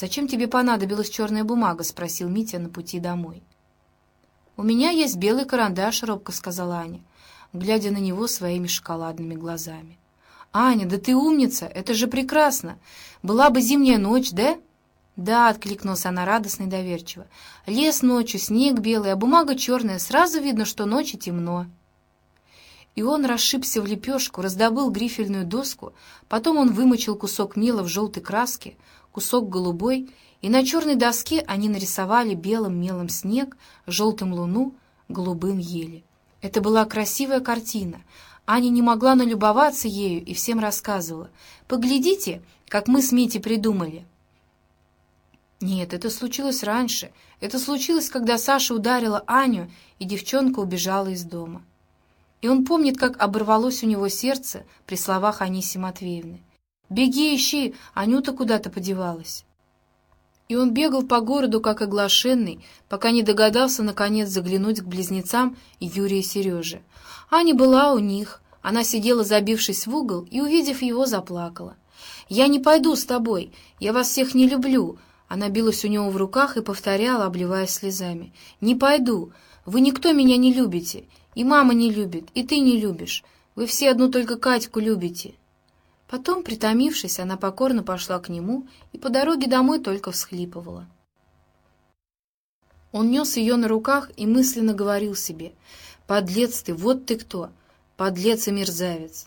«Зачем тебе понадобилась черная бумага?» — спросил Митя на пути домой. «У меня есть белый карандаш», — робко сказала Аня, глядя на него своими шоколадными глазами. «Аня, да ты умница! Это же прекрасно! Была бы зимняя ночь, да?» «Да», — откликнулся она радостно и доверчиво. «Лес ночью, снег белый, а бумага черная. Сразу видно, что ночи темно». И он расшибся в лепешку, раздобыл грифельную доску, потом он вымочил кусок мела в желтой краске, кусок голубой, и на черной доске они нарисовали белым мелом снег, желтым луну, голубым ели. Это была красивая картина. Аня не могла налюбоваться ею и всем рассказывала. «Поглядите, как мы с Митей придумали». Нет, это случилось раньше. Это случилось, когда Саша ударила Аню, и девчонка убежала из дома. И он помнит, как оборвалось у него сердце при словах Аниси Матвеевны. «Беги, ищи, Анюта куда-то подевалась». И он бегал по городу, как оглашенный, пока не догадался, наконец, заглянуть к близнецам Юрия и Сереже. Аня была у них. Она сидела, забившись в угол, и, увидев его, заплакала. «Я не пойду с тобой. Я вас всех не люблю». Она билась у него в руках и повторяла, обливаясь слезами. «Не пойду. Вы никто меня не любите. И мама не любит, и ты не любишь. Вы все одну только Катьку любите». Потом, притомившись, она покорно пошла к нему и по дороге домой только всхлипывала. Он нес ее на руках и мысленно говорил себе, «Подлец ты, вот ты кто! Подлец и мерзавец!»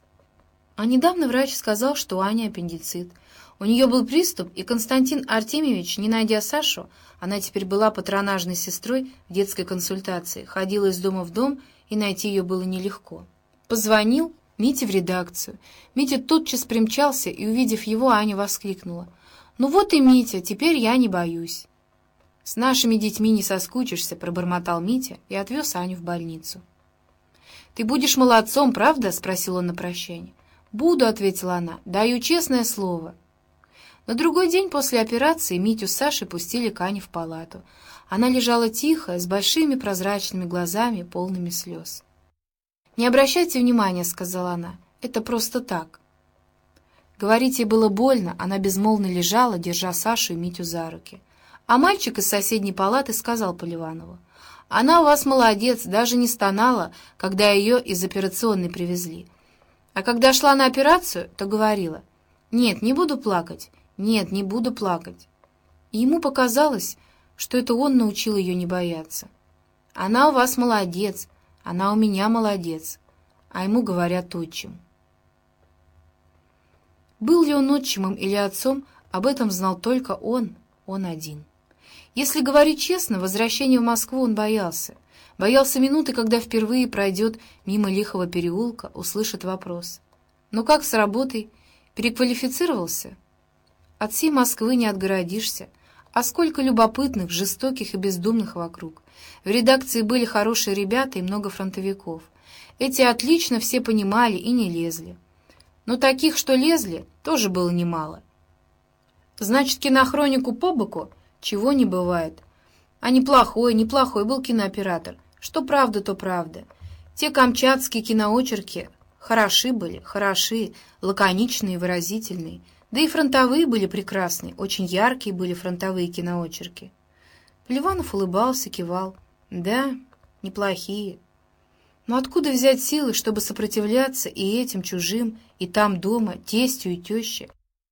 А недавно врач сказал, что у Ани аппендицит. У нее был приступ, и Константин Артемьевич, не найдя Сашу, она теперь была патронажной сестрой в детской консультации, ходила из дома в дом, и найти ее было нелегко. Позвонил, Мите в редакцию. Митя тотчас примчался, и, увидев его, Аня воскликнула. «Ну вот и Митя, теперь я не боюсь». «С нашими детьми не соскучишься», — пробормотал Митя и отвез Аню в больницу. «Ты будешь молодцом, правда?» — спросил он на прощание. «Буду», — ответила она, — «даю честное слово». На другой день после операции Митю с Сашей пустили к Ане в палату. Она лежала тихо, с большими прозрачными глазами, полными слез. «Не обращайте внимания», — сказала она. «Это просто так». Говорить ей было больно, она безмолвно лежала, держа Сашу и Митю за руки. А мальчик из соседней палаты сказал Поливанову. «Она у вас молодец, даже не стонала, когда ее из операционной привезли. А когда шла на операцию, то говорила, «Нет, не буду плакать, нет, не буду плакать». И ему показалось, что это он научил ее не бояться. «Она у вас молодец, она у меня молодец, а ему говорят отчим. Был ли он отчимом или отцом, об этом знал только он, он один. Если говорить честно, возвращения в Москву он боялся. Боялся минуты, когда впервые пройдет мимо лихого переулка, услышит вопрос. «Ну как с работой? Переквалифицировался?» От всей Москвы не отгородишься, а сколько любопытных, жестоких и бездумных вокруг. В редакции были хорошие ребята и много фронтовиков. Эти отлично все понимали и не лезли. Но таких, что лезли, тоже было немало. Значит, кинохронику по боку чего не бывает. А неплохой, неплохой был кинооператор. Что правда, то правда. Те камчатские киноочерки хороши были, хороши, лаконичные, выразительные. Да и фронтовые были прекрасные, очень яркие были фронтовые киноочерки. Ливанов улыбался, кивал. Да, неплохие. Но откуда взять силы, чтобы сопротивляться и этим чужим, и там дома, тестю и теще?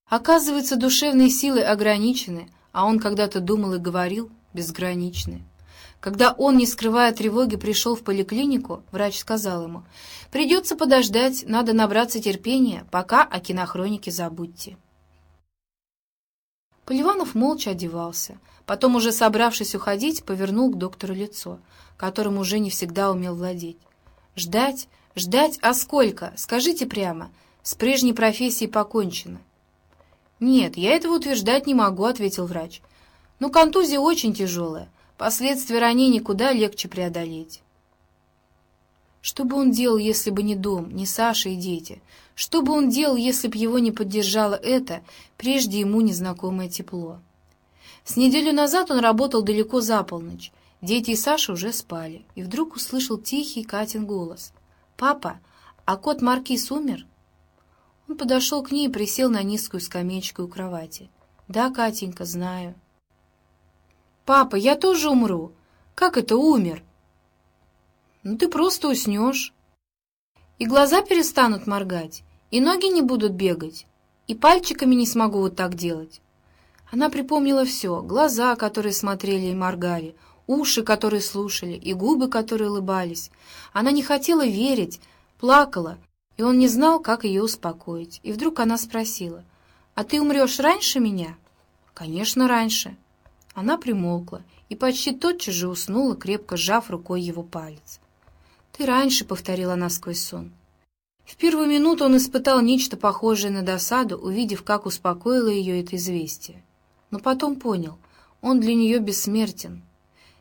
Оказывается, душевные силы ограничены, а он когда-то думал и говорил безграничны. Когда он, не скрывая тревоги, пришел в поликлинику, врач сказал ему, «Придется подождать, надо набраться терпения, пока о кинохронике забудьте». Поливанов молча одевался. Потом, уже собравшись уходить, повернул к доктору лицо, которым уже не всегда умел владеть. «Ждать? Ждать? А сколько? Скажите прямо. С прежней профессией покончено». «Нет, я этого утверждать не могу», — ответил врач. «Но контузия очень тяжелая. Последствия ранений куда легче преодолеть». Что бы он делал, если бы не дом, не Саша и дети? Что бы он делал, если б его не поддержало это, прежде ему незнакомое тепло? С неделю назад он работал далеко за полночь. Дети и Саша уже спали, и вдруг услышал тихий Катин голос. «Папа, а кот Маркиз умер?» Он подошел к ней и присел на низкую скамеечку у кровати. «Да, Катенька, знаю». «Папа, я тоже умру. Как это умер?» «Ну, ты просто уснешь. И глаза перестанут моргать, и ноги не будут бегать, и пальчиками не смогу вот так делать». Она припомнила все — глаза, которые смотрели и моргали, уши, которые слушали, и губы, которые улыбались. Она не хотела верить, плакала, и он не знал, как ее успокоить. И вдруг она спросила, «А ты умрешь раньше меня?» «Конечно, раньше». Она примолкла и почти тотчас же уснула, крепко сжав рукой его палец. «Ты раньше», — повторила она сквозь сон. В первую минуту он испытал нечто похожее на досаду, увидев, как успокоило ее это известие. Но потом понял, он для нее бессмертен.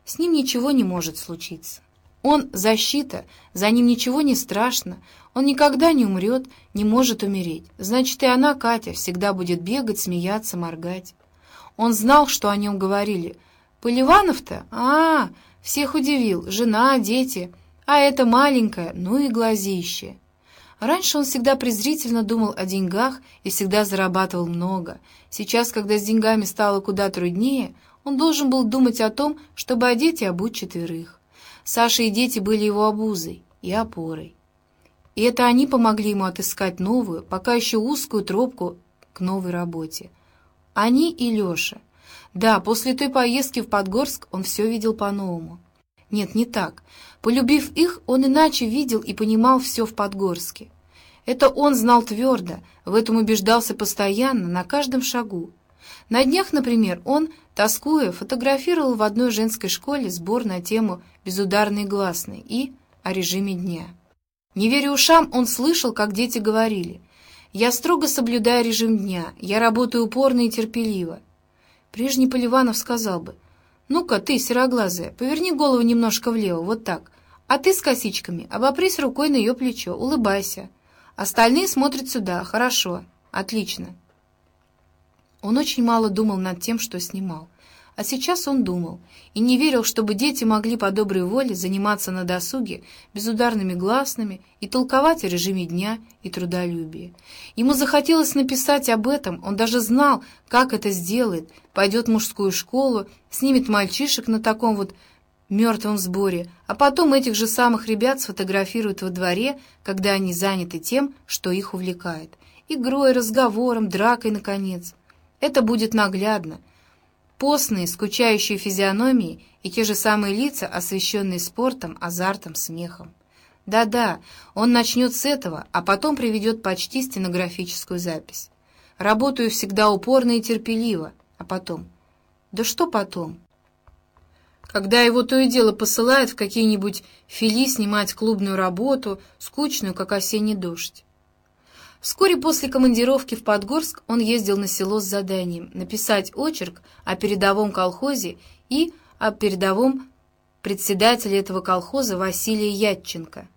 С ним ничего не может случиться. Он — защита, за ним ничего не страшно, он никогда не умрет, не может умереть. Значит, и она, Катя, всегда будет бегать, смеяться, моргать. Он знал, что о нем говорили. Поливанов-то? А, всех удивил. Жена, дети. А это маленькая, ну и глазище. Раньше он всегда презрительно думал о деньгах и всегда зарабатывал много. Сейчас, когда с деньгами стало куда труднее, он должен был думать о том, чтобы одеть и обуть четверых. Саша и дети были его обузой и опорой. И это они помогли ему отыскать новую, пока еще узкую тропку к новой работе. Они и Леша. Да, после той поездки в Подгорск он все видел по-новому. Нет, не так. Полюбив их, он иначе видел и понимал все в Подгорске. Это он знал твердо, в этом убеждался постоянно, на каждом шагу. На днях, например, он, тоскуя, фотографировал в одной женской школе сбор на тему «Безударный гласный» и о режиме дня. Не веря ушам, он слышал, как дети говорили «Я строго соблюдаю режим дня, я работаю упорно и терпеливо». Прежний Поливанов сказал бы «Ну-ка, ты, сероглазая, поверни голову немножко влево, вот так, а ты с косичками, обопрись рукой на ее плечо, улыбайся. Остальные смотрят сюда, хорошо, отлично». Он очень мало думал над тем, что снимал. А сейчас он думал и не верил, чтобы дети могли по доброй воле заниматься на досуге безударными гласными и толковать о режиме дня и трудолюбии. Ему захотелось написать об этом, он даже знал, как это сделает, пойдет в мужскую школу, снимет мальчишек на таком вот мертвом сборе, а потом этих же самых ребят сфотографируют во дворе, когда они заняты тем, что их увлекает. Игрой, разговором, дракой, наконец. Это будет наглядно, постные, скучающие физиономии и те же самые лица, освещенные спортом, азартом, смехом. Да-да, он начнет с этого, а потом приведет почти стенографическую запись. Работаю всегда упорно и терпеливо, а потом... Да что потом? Когда его то и дело посылают в какие-нибудь фили снимать клубную работу, скучную, как осенний дождь. Вскоре после командировки в Подгорск он ездил на село с заданием написать очерк о передовом колхозе и о передовом председателе этого колхоза Василия Ятченко.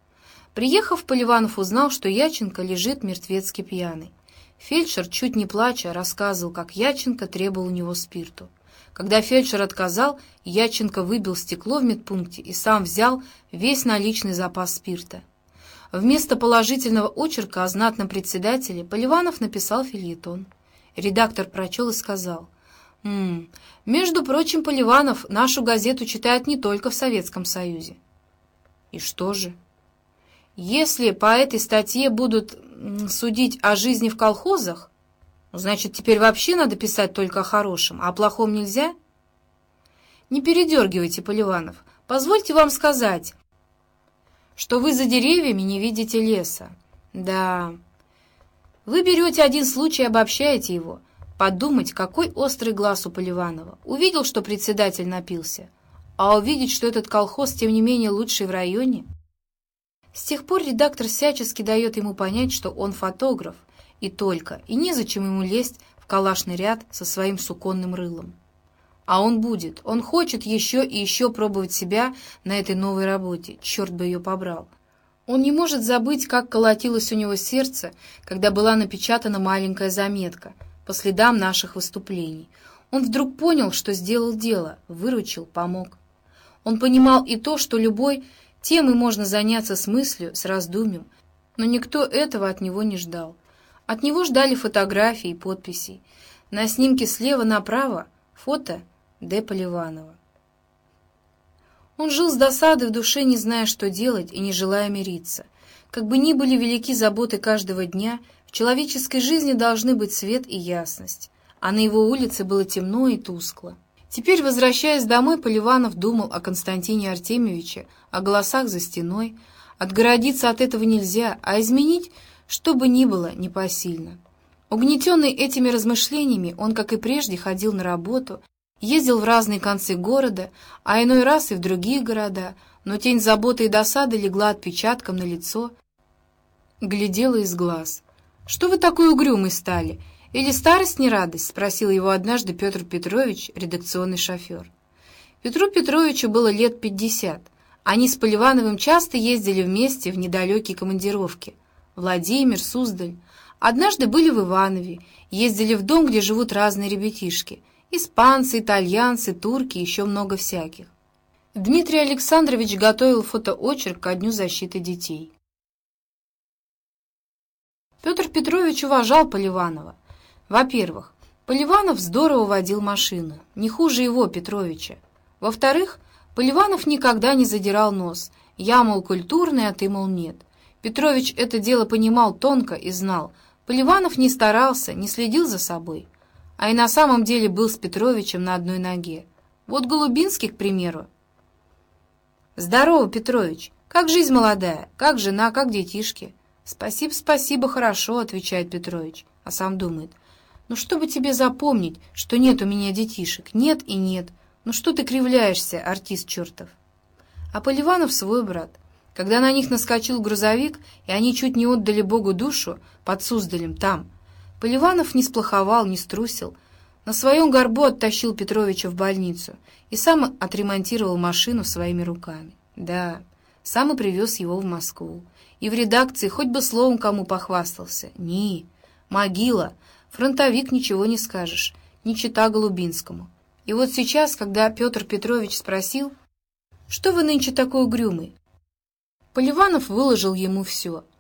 Приехав, Поливанов узнал, что Яченко лежит мертвецки пьяный. Фельдшер, чуть не плача, рассказывал, как Яченко требовал у него спирту. Когда фельдшер отказал, Яченко выбил стекло в медпункте и сам взял весь наличный запас спирта. Вместо положительного очерка о знатном председателе Поливанов написал фильетон. Редактор прочел и сказал, «М -м, «Между прочим, Поливанов нашу газету читает не только в Советском Союзе». «И что же?» «Если по этой статье будут судить о жизни в колхозах, значит, теперь вообще надо писать только о хорошем, а о плохом нельзя?» «Не передергивайте, Поливанов. Позвольте вам сказать, что вы за деревьями не видите леса. Да, вы берете один случай и обобщаете его. Подумать, какой острый глаз у Поливанова. Увидел, что председатель напился. А увидеть, что этот колхоз, тем не менее, лучший в районе. С тех пор редактор всячески дает ему понять, что он фотограф, и только, и незачем ему лезть в калашный ряд со своим суконным рылом. А он будет. Он хочет еще и еще пробовать себя на этой новой работе. Черт бы ее побрал. Он не может забыть, как колотилось у него сердце, когда была напечатана маленькая заметка по следам наших выступлений. Он вдруг понял, что сделал дело, выручил, помог. Он понимал и то, что любой темой можно заняться с мыслью, с раздумьем, но никто этого от него не ждал. От него ждали фотографии и подписей. На снимке слева направо фото Д. Поливанова. Он жил с досадой в душе, не зная, что делать и не желая мириться. Как бы ни были велики заботы каждого дня, в человеческой жизни должны быть свет и ясность, а на его улице было темно и тускло. Теперь, возвращаясь домой, Поливанов думал о Константине Артемьевиче, о голосах за стеной. Отгородиться от этого нельзя, а изменить, что бы ни было, непосильно. Угнетенный этими размышлениями, он, как и прежде, ходил на работу Ездил в разные концы города, а иной раз и в другие города, но тень заботы и досады легла отпечатком на лицо, глядела из глаз. «Что вы такой угрюмый стали? Или старость не радость?» — спросил его однажды Петр Петрович, редакционный шофер. Петру Петровичу было лет пятьдесят. Они с Поливановым часто ездили вместе в недалекие командировки. Владимир, Суздаль. Однажды были в Иванове, ездили в дом, где живут разные ребятишки — Испанцы, итальянцы, турки, еще много всяких. Дмитрий Александрович готовил фотоочерк ко Дню защиты детей. Петр Петрович уважал Поливанова. Во-первых, Поливанов здорово водил машину, не хуже его, Петровича. Во-вторых, Поливанов никогда не задирал нос. Я, мол, культурный, а ты, мол, нет. Петрович это дело понимал тонко и знал. Поливанов не старался, не следил за собой а и на самом деле был с Петровичем на одной ноге. Вот Голубинский, к примеру. «Здорово, Петрович! Как жизнь молодая? Как жена? Как детишки?» «Спасибо, спасибо, хорошо», — отвечает Петрович, а сам думает. «Ну, чтобы тебе запомнить, что нет у меня детишек, нет и нет. Ну, что ты кривляешься, артист чертов?» А Поливанов свой брат. Когда на них наскочил грузовик, и они чуть не отдали Богу душу под Суздалем там — Поливанов не сплоховал, не струсил. На своем горбу оттащил Петровича в больницу и сам отремонтировал машину своими руками. Да, сам и привез его в Москву. И в редакции хоть бы словом кому похвастался. Ни, могила, фронтовик ничего не скажешь, не чита Голубинскому. И вот сейчас, когда Петр Петрович спросил, «Что вы нынче такой угрюмый?» Поливанов выложил ему все —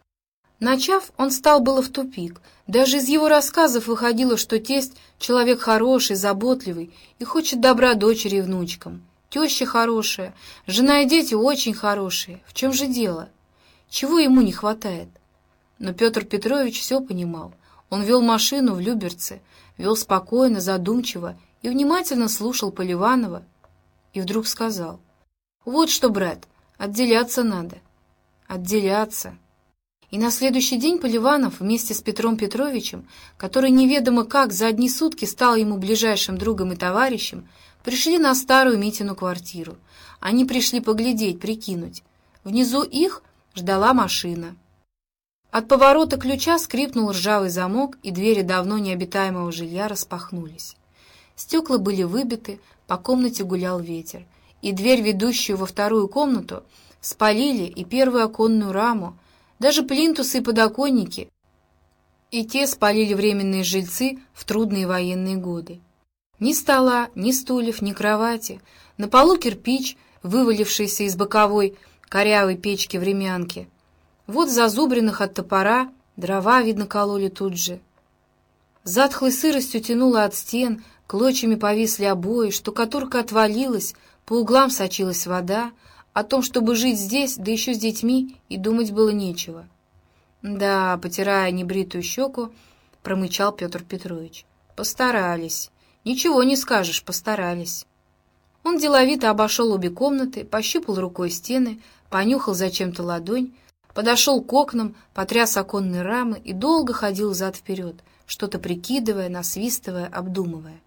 Начав, он стал было в тупик. Даже из его рассказов выходило, что тесть — человек хороший, заботливый и хочет добра дочери и внучкам. Теща хорошая, жена и дети очень хорошие. В чем же дело? Чего ему не хватает? Но Петр Петрович все понимал. Он вел машину в Люберце, вел спокойно, задумчиво и внимательно слушал Поливанова, и вдруг сказал, «Вот что, брат, отделяться надо». «Отделяться». И на следующий день Поливанов вместе с Петром Петровичем, который неведомо как за одни сутки стал ему ближайшим другом и товарищем, пришли на старую Митину квартиру. Они пришли поглядеть, прикинуть. Внизу их ждала машина. От поворота ключа скрипнул ржавый замок, и двери давно необитаемого жилья распахнулись. Стекла были выбиты, по комнате гулял ветер, и дверь, ведущую во вторую комнату, спалили и первую оконную раму, даже плинтусы и подоконники, и те спалили временные жильцы в трудные военные годы. Ни стола, ни стульев, ни кровати. На полу кирпич, вывалившийся из боковой корявой печки времянки. Вот зазубренных от топора дрова, видно, кололи тут же. Затхлой сыростью тянуло от стен, клочьями повисли обои, штукатурка отвалилась, по углам сочилась вода, о том, чтобы жить здесь, да еще с детьми, и думать было нечего. Да, потирая небритую щеку, промычал Петр Петрович. Постарались. Ничего не скажешь, постарались. Он деловито обошел обе комнаты, пощупал рукой стены, понюхал зачем-то ладонь, подошел к окнам, потряс оконные рамы и долго ходил зад-вперед, что-то прикидывая, насвистывая, обдумывая.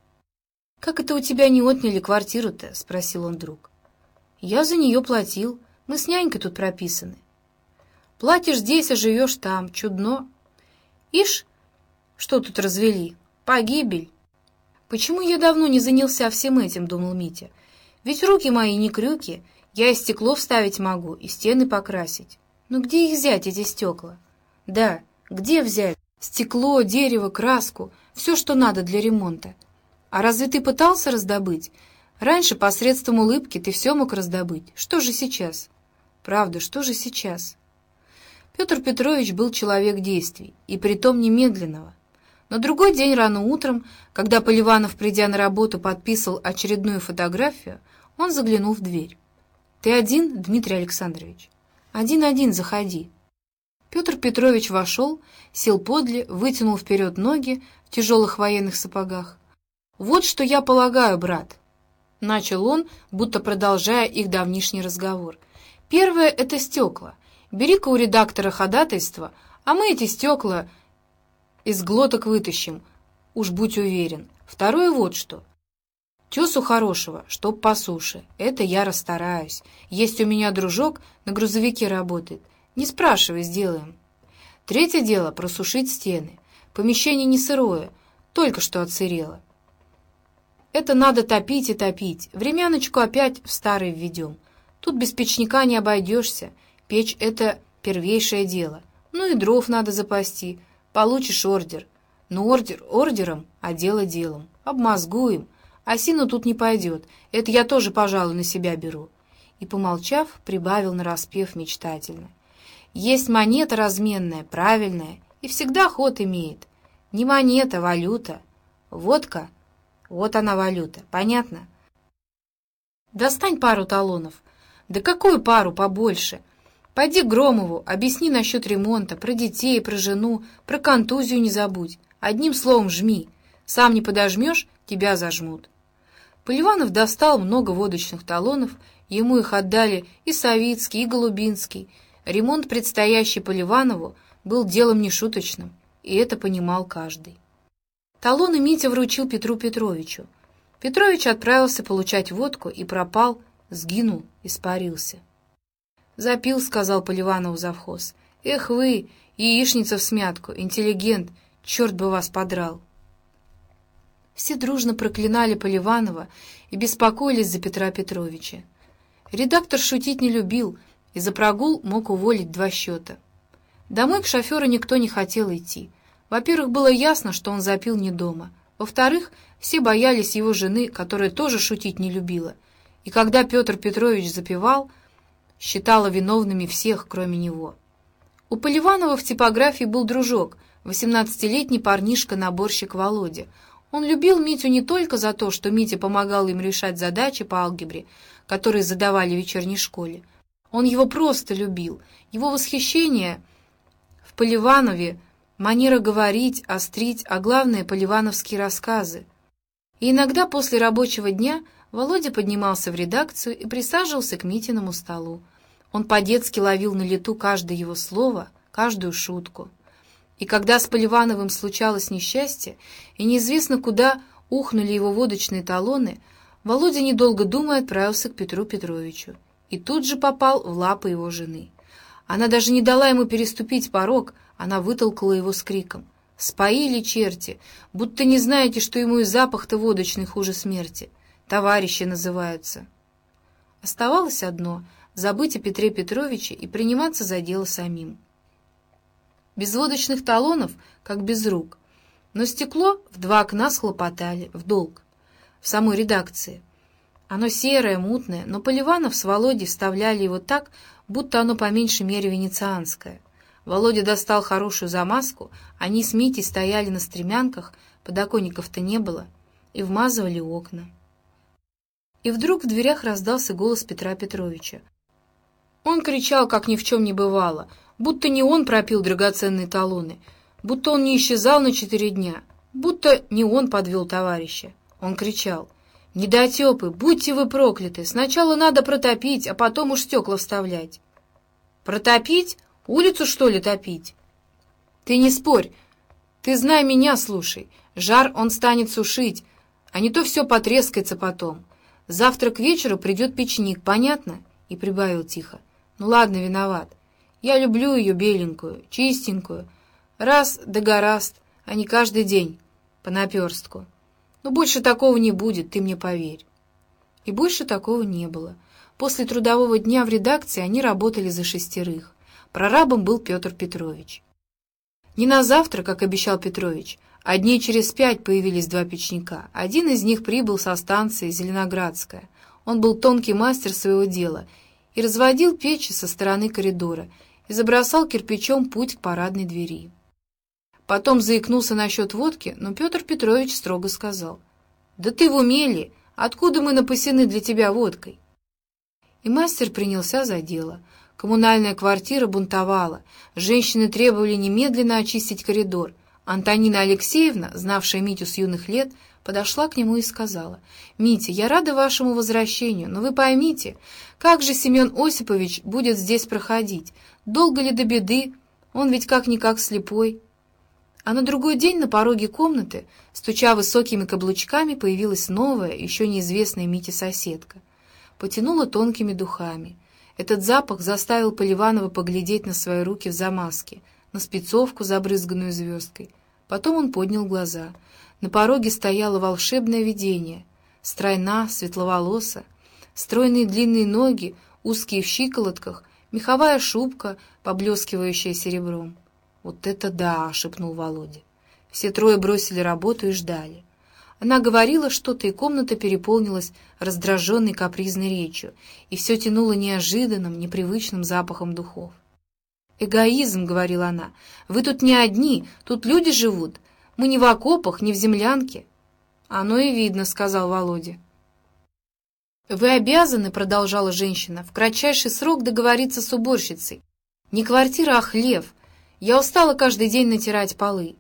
«Как это у тебя не отняли квартиру-то?» — спросил он вдруг. Я за нее платил. Мы с нянькой тут прописаны. Платишь здесь, а живешь там. Чудно. Ишь, что тут развели? Погибель. Почему я давно не занялся всем этим, думал Митя. Ведь руки мои не крюки. Я и стекло вставить могу, и стены покрасить. Но где их взять, эти стекла? Да, где взять? Стекло, дерево, краску, все, что надо для ремонта. А разве ты пытался раздобыть? Раньше посредством улыбки ты все мог раздобыть. Что же сейчас? Правда, что же сейчас? Петр Петрович был человек действий, и притом немедленного. На другой день рано утром, когда Поливанов, придя на работу, подписывал очередную фотографию, он заглянул в дверь. «Ты один, Дмитрий Александрович?» «Один-один, заходи». Петр Петрович вошел, сел подле, вытянул вперед ноги в тяжелых военных сапогах. «Вот что я полагаю, брат», — начал он, будто продолжая их давнишний разговор. «Первое — это стекла. Бери-ка у редактора ходатайство, а мы эти стекла из глоток вытащим, уж будь уверен. Второе вот что. Тесу хорошего, чтоб по суше. Это я расстараюсь. Есть у меня дружок, на грузовике работает. Не спрашивай, сделаем. Третье дело — просушить стены. Помещение не сырое, только что отсырело. Это надо топить и топить. Времяночку опять в старый введем. Тут без печника не обойдешься. Печь — это первейшее дело. Ну и дров надо запасти — Получишь ордер. Ну, ордер ордером, а дело делом. Обмозгуем. Осину тут не пойдет. Это я тоже, пожалуй, на себя беру. И, помолчав, прибавил нараспев мечтательно. Есть монета разменная, правильная, и всегда ход имеет. Не монета, валюта. Водка. Вот она валюта. Понятно? Достань пару талонов. Да какую пару побольше? — Пойди к Громову, объясни насчет ремонта, про детей, про жену, про контузию не забудь. Одним словом жми. Сам не подожмешь, тебя зажмут. Поливанов достал много водочных талонов, ему их отдали и Савицкий, и Голубинский. Ремонт, предстоящий Поливанову, был делом нешуточным, и это понимал каждый. Талоны Митя вручил Петру Петровичу. Петрович отправился получать водку и пропал, сгинул, испарился. «Запил», — сказал Поливанов завхоз. «Эх вы, яичница в смятку, интеллигент, черт бы вас подрал!» Все дружно проклинали Поливанова и беспокоились за Петра Петровича. Редактор шутить не любил и за прогул мог уволить два счета. Домой к шоферу никто не хотел идти. Во-первых, было ясно, что он запил не дома. Во-вторых, все боялись его жены, которая тоже шутить не любила. И когда Петр Петрович запивал, считала виновными всех, кроме него. У Поливанова в типографии был дружок, 18-летний парнишка-наборщик Володя. Он любил Митю не только за то, что Митя помогал им решать задачи по алгебре, которые задавали в вечерней школе. Он его просто любил. Его восхищение в Поливанове, манера говорить, острить, а главное — поливановские рассказы. И иногда после рабочего дня Володя поднимался в редакцию и присаживался к Митиному столу. Он по-детски ловил на лету каждое его слово, каждую шутку. И когда с Поливановым случалось несчастье, и неизвестно куда ухнули его водочные талоны, Володя, недолго думая, отправился к Петру Петровичу и тут же попал в лапы его жены. Она даже не дала ему переступить порог, она вытолкала его с криком. «Споили черти! Будто не знаете, что ему и запах-то водочный хуже смерти. Товарищи называются». Оставалось одно — забыть о Петре Петровиче и приниматься за дело самим. Без водочных талонов, как без рук. Но стекло в два окна схлопотали, в долг, в самой редакции. Оно серое, мутное, но Поливанов с Володей вставляли его так, будто оно по меньшей мере венецианское. Володя достал хорошую замазку, они с Митей стояли на стремянках, подоконников-то не было, и вмазывали окна. И вдруг в дверях раздался голос Петра Петровича. Он кричал, как ни в чем не бывало, будто не он пропил драгоценные талоны, будто он не исчезал на четыре дня, будто не он подвел товарища. Он кричал, «Недотепы, будьте вы прокляты! Сначала надо протопить, а потом уж стекла вставлять». «Протопить? Улицу, что ли, топить?» «Ты не спорь, ты знай меня, слушай. Жар он станет сушить, а не то все потрескается потом. Завтра к вечеру придет печник, понятно?» И прибавил тихо. Ну ладно, виноват. Я люблю ее беленькую, чистенькую. Раз да гораст, а не каждый день, по наперстку. Но больше такого не будет, ты мне поверь. И больше такого не было. После трудового дня в редакции они работали за шестерых. Прорабом был Петр Петрович. Не на завтра, как обещал Петрович, а дней через пять появились два печника. Один из них прибыл со станции Зеленоградская. Он был тонкий мастер своего дела — и разводил печи со стороны коридора и забросал кирпичом путь к парадной двери. Потом заикнулся насчет водки, но Петр Петрович строго сказал. «Да ты в уме Откуда мы напасены для тебя водкой?» И мастер принялся за дело. Коммунальная квартира бунтовала. Женщины требовали немедленно очистить коридор. Антонина Алексеевна, знавшая Митю с юных лет, подошла к нему и сказала, «Митя, я рада вашему возвращению, но вы поймите, как же Семен Осипович будет здесь проходить? Долго ли до беды? Он ведь как-никак слепой». А на другой день на пороге комнаты, стуча высокими каблучками, появилась новая, еще неизвестная Мите соседка. Потянула тонкими духами. Этот запах заставил Поливанова поглядеть на свои руки в замазке, на спецовку, забрызганную звездкой. Потом он поднял глаза. На пороге стояло волшебное видение. Стройна, светловолоса, стройные длинные ноги, узкие в щиколотках, меховая шубка, поблескивающая серебром. «Вот это да!» — шепнул Володя. Все трое бросили работу и ждали. Она говорила что-то, и комната переполнилась раздраженной капризной речью, и все тянуло неожиданным, непривычным запахом духов. «Эгоизм», — говорила она, — «вы тут не одни, тут люди живут. Мы не в окопах, не в землянке». «Оно и видно», — сказал Володя. «Вы обязаны», — продолжала женщина, — «в кратчайший срок договориться с уборщицей. Не квартира, а хлев. Я устала каждый день натирать полы.